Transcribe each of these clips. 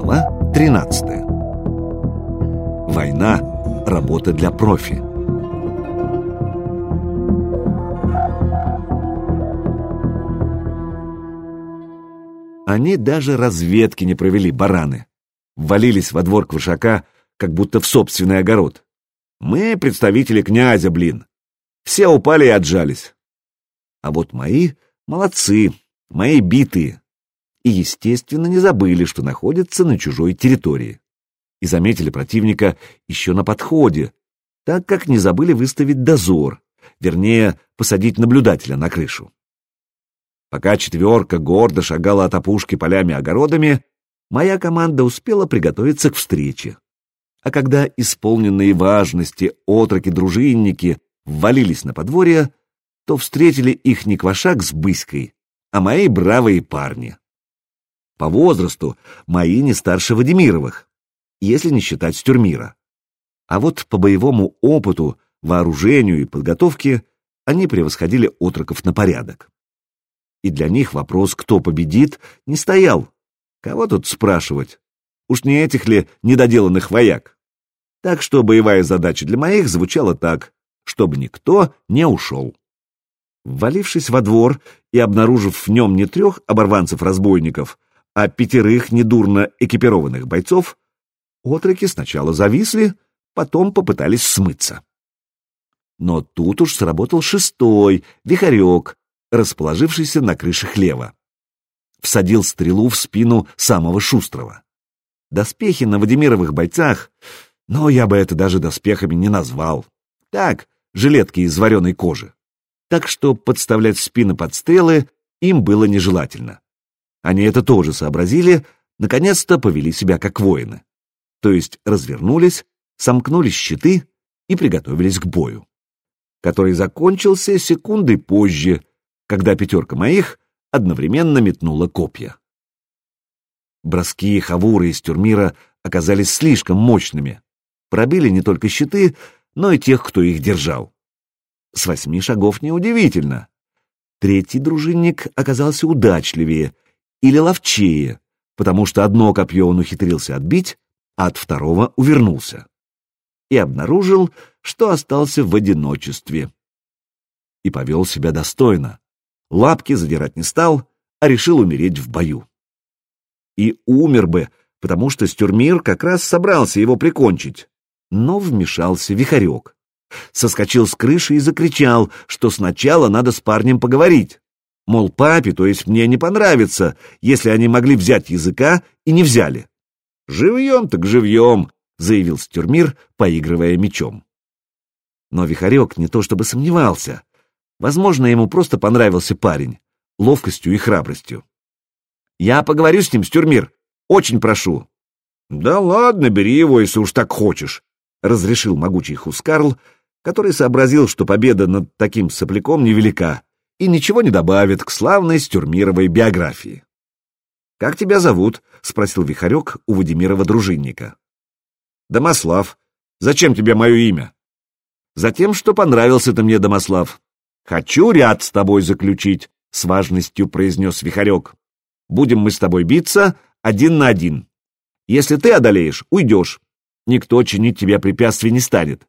Глава 13 Война – работа для профи. Они даже разведки не провели, бараны. Ввалились во двор Квашака, как будто в собственный огород. Мы представители князя, блин. Все упали и отжались. А вот мои молодцы, мои битые. И, естественно, не забыли, что находятся на чужой территории. И заметили противника еще на подходе, так как не забыли выставить дозор, вернее, посадить наблюдателя на крышу. Пока четверка гордо шагала от опушки полями-огородами, моя команда успела приготовиться к встрече. А когда исполненные важности отроки-дружинники ввалились на подворье, то встретили их не Квашак с Быськой, а мои бравые парни. По возрасту мои не старше Вадимировых, если не считать Стюрмира. А вот по боевому опыту, вооружению и подготовке они превосходили отроков на порядок. И для них вопрос, кто победит, не стоял. Кого тут спрашивать? Уж не этих ли недоделанных вояк? Так что боевая задача для моих звучала так, чтобы никто не ушел. Ввалившись во двор и обнаружив в нем не трех оборванцев-разбойников, а пятерых недурно экипированных бойцов, отроки сначала зависли, потом попытались смыться. Но тут уж сработал шестой, вихарек, расположившийся на крыше хлева. Всадил стрелу в спину самого шустрого. Доспехи на Вадимировых бойцах, но я бы это даже доспехами не назвал. Так, жилетки из вареной кожи. Так что подставлять спины под стрелы им было нежелательно. Они это тоже сообразили, наконец-то повели себя как воины. То есть развернулись, сомкнули щиты и приготовились к бою, который закончился секунды позже, когда пятерка моих одновременно метнула копья. Броски Хавуры из Тюрмира оказались слишком мощными, пробили не только щиты, но и тех, кто их держал. С восьми шагов неудивительно. Третий дружинник оказался удачливее или ловчее, потому что одно копье он ухитрился отбить, а от второго увернулся. И обнаружил, что остался в одиночестве. И повел себя достойно. Лапки задирать не стал, а решил умереть в бою. И умер бы, потому что Стюрмир как раз собрался его прикончить. Но вмешался Вихарек. Соскочил с крыши и закричал, что сначала надо с парнем поговорить. Мол, папе, то есть мне не понравится, если они могли взять языка и не взяли. «Живьем так живьем», — заявил Стюрмир, поигрывая мечом. Но Вихарек не то чтобы сомневался. Возможно, ему просто понравился парень, ловкостью и храбростью. «Я поговорю с ним, Стюрмир, очень прошу». «Да ладно, бери его, если уж так хочешь», — разрешил могучий Хускарл, который сообразил, что победа над таким сопляком невелика, и ничего не добавит к славной стюрмировой биографии. «Как тебя зовут?» — спросил Вихарек у Вадимирова дружинника. «Домослав. Зачем тебе мое имя?» «Затем, что понравился ты мне, Домослав. Хочу ряд с тобой заключить», — с важностью произнес Вихарек. «Будем мы с тобой биться один на один. Если ты одолеешь, уйдешь. Никто чинить тебе препятствий не станет.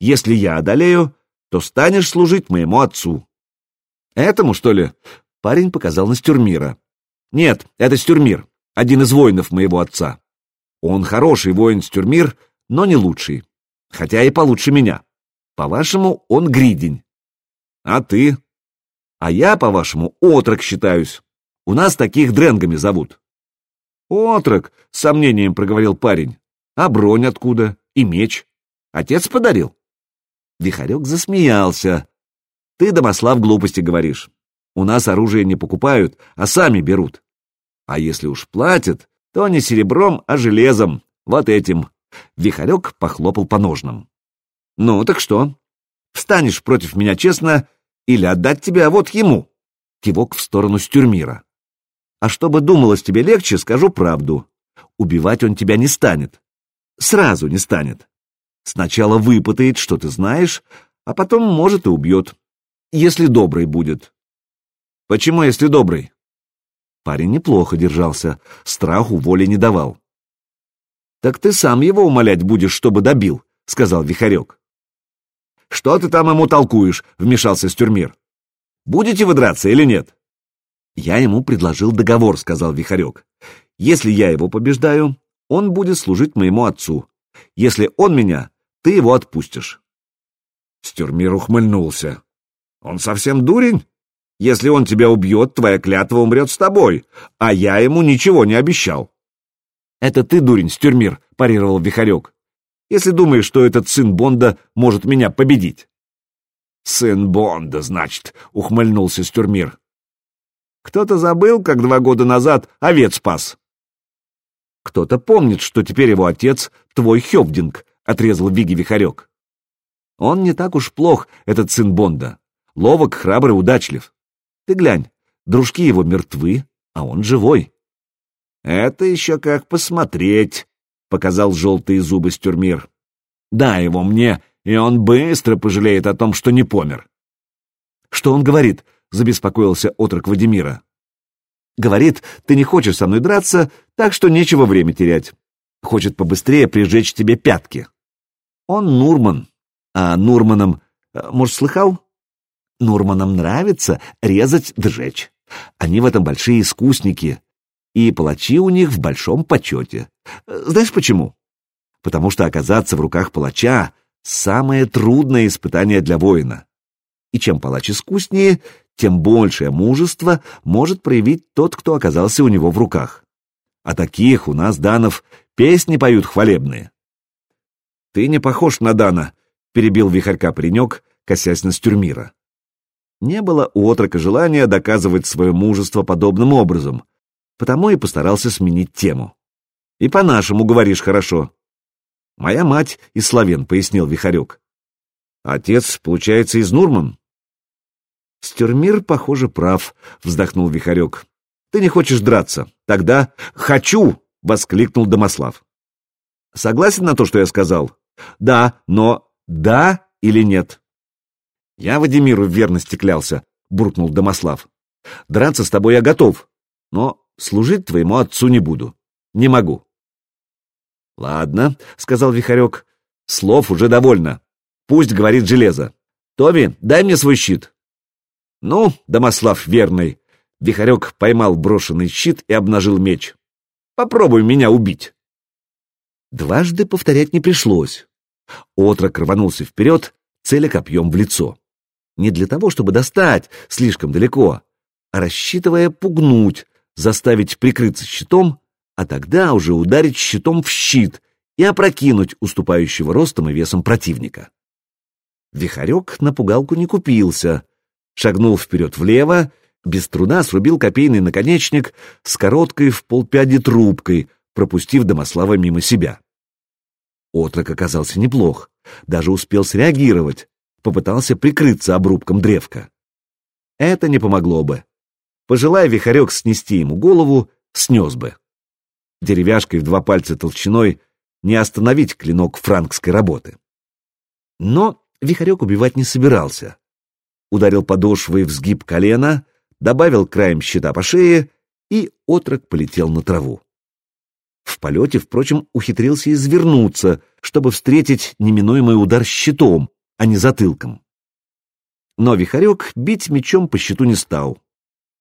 Если я одолею, то станешь служить моему отцу. Этому, что ли? Парень показал на Стюрмира. Нет, это Стюрмир, один из воинов моего отца. Он хороший воин Стюрмир, но не лучший. Хотя и получше меня. По-вашему, он гридень. А ты? А я, по-вашему, отрок считаюсь. У нас таких дренгами зовут. Отрок, с сомнением проговорил парень. А бронь откуда? И меч? Отец подарил? Вихарек засмеялся. Ты, Домослав, глупости говоришь. У нас оружие не покупают, а сами берут. А если уж платят, то не серебром, а железом, вот этим. Вихарек похлопал по ножнам. Ну, так что? Встанешь против меня честно или отдать тебя вот ему? Кивок в сторону Стюрмира. А чтобы думалось тебе легче, скажу правду. Убивать он тебя не станет. Сразу не станет. Сначала выпытает, что ты знаешь, а потом, может, и убьет если добрый будет. Почему, если добрый? Парень неплохо держался, страху воли не давал. Так ты сам его умолять будешь, чтобы добил, сказал Вихарек. Что ты там ему толкуешь? вмешался Стюрмир. Будете вы драться или нет? Я ему предложил договор, сказал Вихарек. Если я его побеждаю, он будет служить моему отцу. Если он меня, ты его отпустишь. Стюрмир ухмыльнулся. Он совсем дурень? Если он тебя убьет, твоя клятва умрет с тобой, а я ему ничего не обещал. Это ты, дурень, Стюрмир, парировал Вихарек. Если думаешь, что этот сын Бонда может меня победить. Сын Бонда, значит, ухмыльнулся Стюрмир. Кто-то забыл, как два года назад овец спас. Кто-то помнит, что теперь его отец твой Хёбдинг, отрезал Виги Вихарек. Он не так уж плох, этот сын Бонда. Ловок, храбрый, удачлив. Ты глянь, дружки его мертвы, а он живой. Это еще как посмотреть, — показал желтые зубы Стюрмир. Дай его мне, и он быстро пожалеет о том, что не помер. Что он говорит? — забеспокоился отрок Вадимира. Говорит, ты не хочешь со мной драться, так что нечего время терять. Хочет побыстрее прижечь тебе пятки. Он Нурман, а Нурманом, э, может, слыхал? Нурманам нравится резать, джечь. Они в этом большие искусники, и палачи у них в большом почете. Знаешь почему? Потому что оказаться в руках палача — самое трудное испытание для воина. И чем палач искуснее, тем большее мужество может проявить тот, кто оказался у него в руках. А таких у нас, Данов, песни поют хвалебные. «Ты не похож на Дана», перебил вихарька паренек, косясь на стюрмира. Не было у отрока желания доказывать свое мужество подобным образом, потому и постарался сменить тему. «И по-нашему говоришь хорошо». «Моя мать из славян», — пояснил Вихарек. «Отец, получается, из Нурман?» «Стюрмир, похоже, прав», — вздохнул Вихарек. «Ты не хочешь драться? Тогда хочу!» — воскликнул Домослав. «Согласен на то, что я сказал?» «Да, но да или нет? Я Вадимиру в верности клялся, буркнул Домослав. Драться с тобой я готов, но служить твоему отцу не буду. Не могу. Ладно, сказал Вихарек, слов уже довольно. Пусть говорит железо. Томи, дай мне свой щит. Ну, Домослав верный. Вихарек поймал брошенный щит и обнажил меч. Попробуй меня убить. Дважды повторять не пришлось. Отрок рванулся вперед, целя копьем в лицо. Не для того, чтобы достать слишком далеко, а рассчитывая пугнуть, заставить прикрыться щитом, а тогда уже ударить щитом в щит и опрокинуть уступающего ростом и весом противника. Вихарек на пугалку не купился, шагнул вперед влево, без труда срубил копейный наконечник с короткой в полпяди трубкой, пропустив Домослава мимо себя. Отрок оказался неплох, даже успел среагировать, попытался прикрыться обрубком древка. Это не помогло бы. Пожелая Вихарек снести ему голову, снес бы. Деревяшкой в два пальца толщиной не остановить клинок франкской работы. Но Вихарек убивать не собирался. Ударил подошвой в сгиб колена, добавил краем щита по шее, и отрок полетел на траву. В полете, впрочем, ухитрился извернуться, чтобы встретить неминуемый удар щитом, а не затылком. Но Вихарек бить мечом по щиту не стал.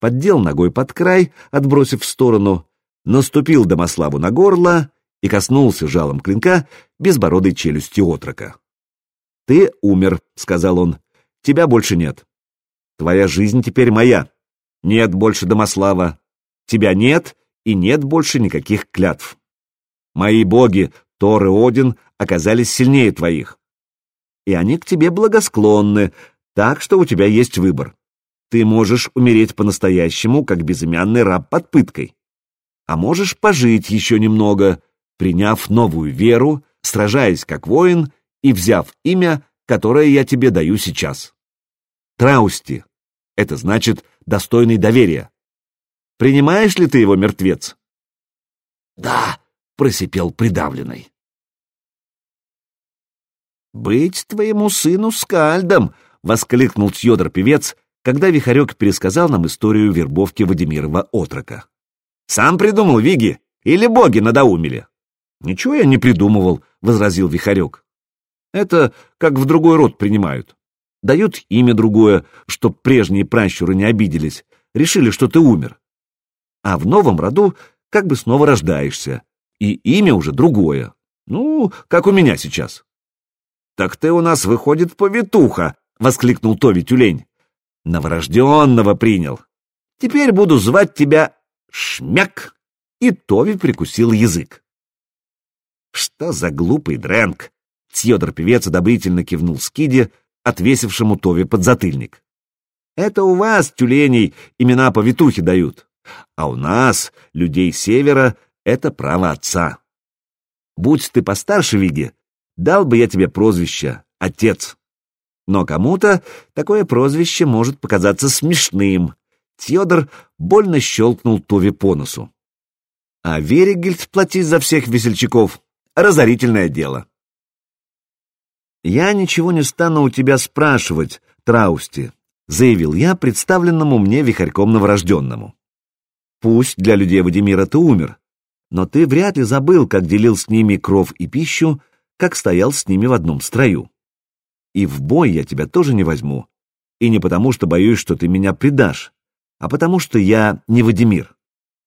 Поддел ногой под край, отбросив в сторону, наступил Домославу на горло и коснулся жалом клинка безбородой челюсти отрока. «Ты умер», — сказал он, — «тебя больше нет. Твоя жизнь теперь моя. Нет больше Домослава. Тебя нет, и нет больше никаких клятв. Мои боги, Тор и Один, оказались сильнее твоих. И они к тебе благосклонны, так что у тебя есть выбор. Ты можешь умереть по-настоящему, как безымянный раб под пыткой. А можешь пожить еще немного, приняв новую веру, сражаясь как воин и взяв имя, которое я тебе даю сейчас. Траусти. Это значит достойный доверия. Принимаешь ли ты его, мертвец? Да, просипел придавленный. «Быть твоему сыну скальдом!» — воскликнул Тьодор-певец, когда Вихарек пересказал нам историю вербовки Вадимирова отрока. «Сам придумал, Виги? Или боги надоумили?» Ничего я не придумывал, — возразил Вихарек. Это как в другой род принимают. Дают имя другое, чтоб прежние пращуры не обиделись, решили, что ты умер. А в новом роду как бы снова рождаешься, и имя уже другое. Ну, как у меня сейчас. «Так ты у нас, выходит, повитуха!» — воскликнул Тови Тюлень. «Новорожденного принял. Теперь буду звать тебя Шмяк!» И Тови прикусил язык. «Что за глупый дрэнк!» Тьодор-певец одобрительно кивнул Скиде, отвесившему Тови подзатыльник. «Это у вас, тюленей, имена повитухи дают, а у нас, людей севера, это право отца. Будь ты постарше, Виги, дал бы я тебе прозвище «Отец». Но кому-то такое прозвище может показаться смешным. Тьодор больно щелкнул Тови по носу. А Веригельд платить за всех весельчаков — разорительное дело. «Я ничего не стану у тебя спрашивать, Траусти», — заявил я представленному мне вихарьком новорожденному. «Пусть для людей Вадимира ты умер, но ты вряд ли забыл, как делил с ними кров и пищу, как стоял с ними в одном строю. И в бой я тебя тоже не возьму, и не потому, что боюсь, что ты меня предашь, а потому, что я не Вадимир.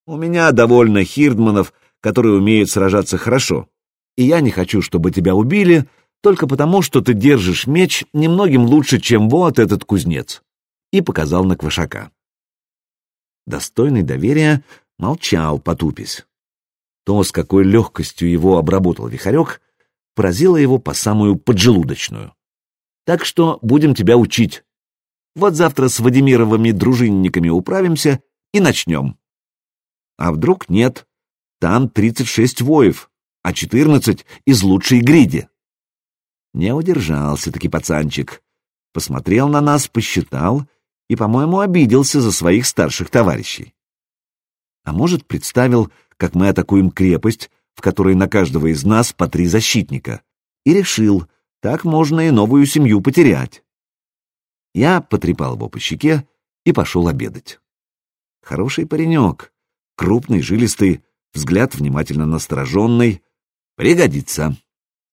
У меня довольно хирдманов, которые умеют сражаться хорошо, и я не хочу, чтобы тебя убили, только потому, что ты держишь меч немногим лучше, чем вот этот кузнец», и показал на Квашака. Достойный доверия молчал, потупись. То, с какой легкостью его обработал вихарек, поразило его по самую поджелудочную. Так что будем тебя учить. Вот завтра с Вадимировыми дружинниками управимся и начнем. А вдруг нет? Там 36 воев, а 14 из лучшей гриди. Не удержался-таки пацанчик. Посмотрел на нас, посчитал и, по-моему, обиделся за своих старших товарищей. А может, представил, как мы атакуем крепость, в которой на каждого из нас по три защитника, и решил, так можно и новую семью потерять. Я потрепал его по щеке и пошел обедать. Хороший паренек, крупный, жилистый, взгляд внимательно настороженный, пригодится.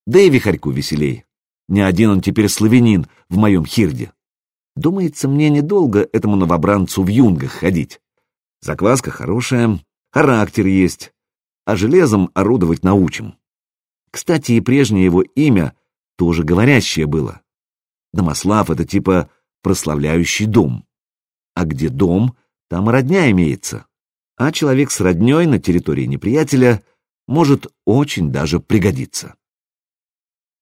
Да и вихарьку веселей. Не один он теперь славянин в моем хирде. Думается, мне недолго этому новобранцу в юнгах ходить. Закваска хорошая, характер есть, а железом орудовать научим. Кстати, и прежнее его имя тоже говорящее было. Домослав — это типа прославляющий дом. А где дом, там и родня имеется. А человек с родней на территории неприятеля может очень даже пригодиться.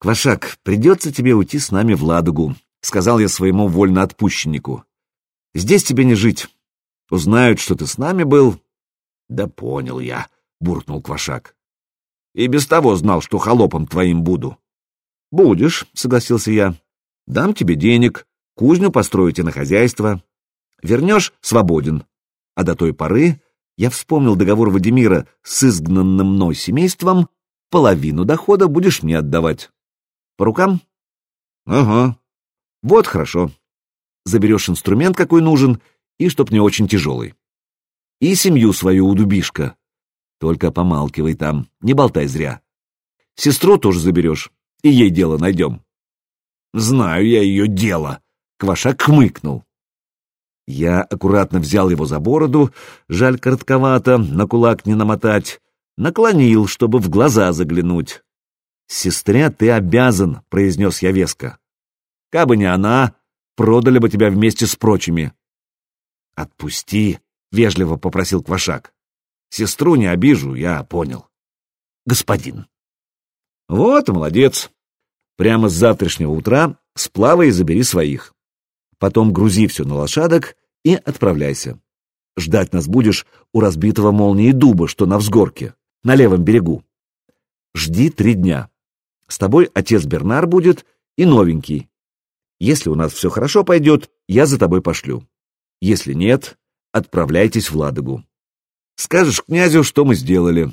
«Квашак, придется тебе уйти с нами в Ладогу», — сказал я своему вольноотпущеннику. «Здесь тебе не жить. Узнают, что ты с нами был». «Да понял я», — буркнул Квашак. «И без того знал, что холопом твоим буду». «Будешь», — согласился я. «Дам тебе денег, кузню построите на хозяйство. Вернешь — свободен. А до той поры я вспомнил договор Вадимира с изгнанным мной семейством, половину дохода будешь мне отдавать. По рукам? Ага. Вот хорошо. Заберешь инструмент, какой нужен, и чтоб не очень тяжелый. И семью свою удубишка. Только помалкивай там, не болтай зря. Сестру тоже заберешь, и ей дело найдем. Знаю я ее дело, Квашак хмыкнул. Я аккуратно взял его за бороду, жаль коротковато, на кулак не намотать, наклонил, чтобы в глаза заглянуть. «Сестре ты обязан», — произнес я веско. «Кабы не она, продали бы тебя вместе с прочими». «Отпусти», — вежливо попросил Квашак. «Сестру не обижу, я понял». «Господин». «Вот молодец. Прямо с завтрашнего утра сплавай и забери своих. Потом грузи все на лошадок и отправляйся. Ждать нас будешь у разбитого молнии дуба, что на взгорке, на левом берегу. Жди три дня. С тобой отец Бернар будет и новенький. Если у нас все хорошо пойдет, я за тобой пошлю. Если нет, отправляйтесь в Ладогу. Скажешь князю, что мы сделали.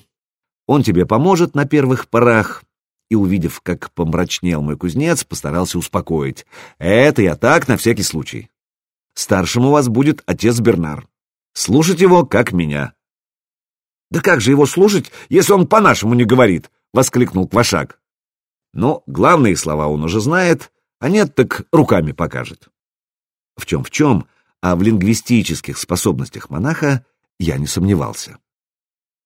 Он тебе поможет на первых порах. И, увидев, как помрачнел мой кузнец, постарался успокоить. Это я так, на всякий случай. Старшим у вас будет отец Бернар. Слушать его, как меня. Да как же его слушать, если он по-нашему не говорит? — воскликнул Квашак. Но главные слова он уже знает, а нет, так руками покажет. В чем в чем, а в лингвистических способностях монаха я не сомневался.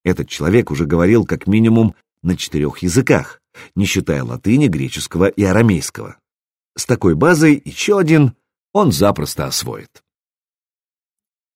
Этот человек уже говорил как минимум на четырех языках, не считая латыни, греческого и арамейского. С такой базой еще один он запросто освоит.